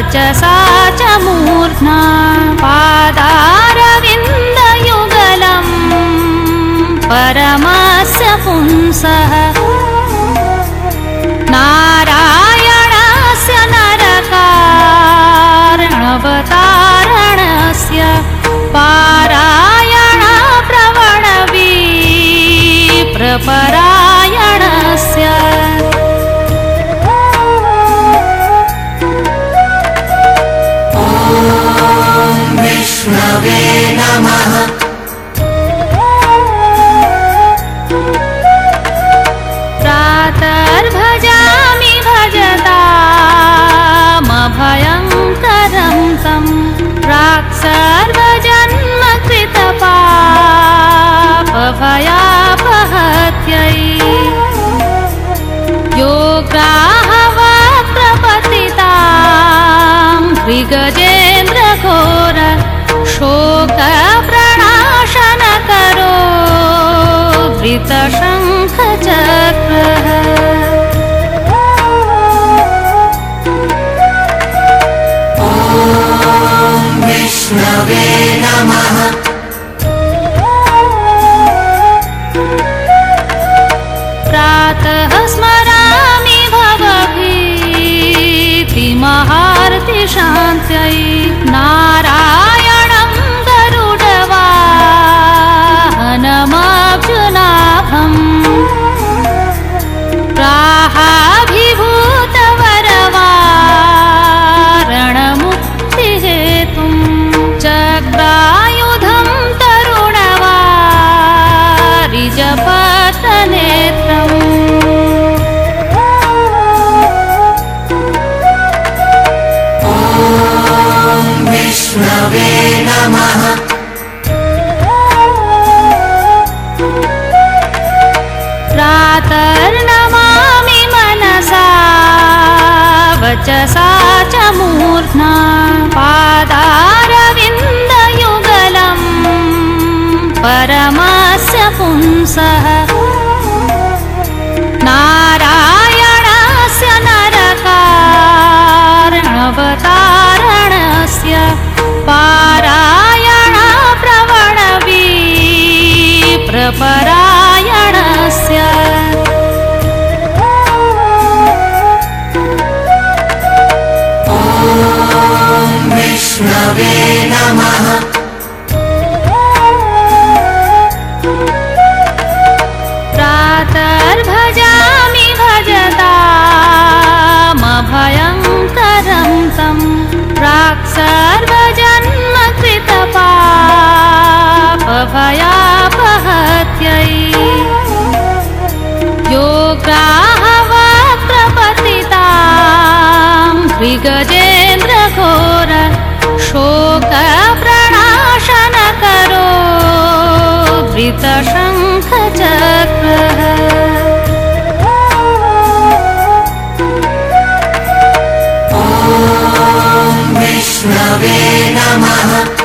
वचसा च मूर्ध्ना पादारविन्दयुगलम् परमस्य पुंसः। नारायणस्य नरकारणवतारणस्य पारायण प्रवणवी विष्णवे नमः। प्रातर्भजामि भजतामभयङ्करं तं प्राक् सर्वजन्मकृतपापभयापहत्यै योग्राहवक्त्रपतितां द्विगजेन्द्रघोर शोकप्रणाशनकरो धृतशङ्खचक्रः विष्णवे नमः। प्रातः स्मरामि भवभीतिमहार्तिशान्त्यै नारायणं विष्णवे नमः। प्रातर्नमामि मनसा वचसा च मूर्ध्ना पादारविन्दयुगलम् विष्णवे नमः। प्रातर्भजामि भजतामभयङ्करं तं प्राक् सर्वजन्मकृतपापभयापहत्यै द्विगजेन्द्रघोर शोकप्रणाशनकरो धृतशङ्खचक्रः विष्णवे नमः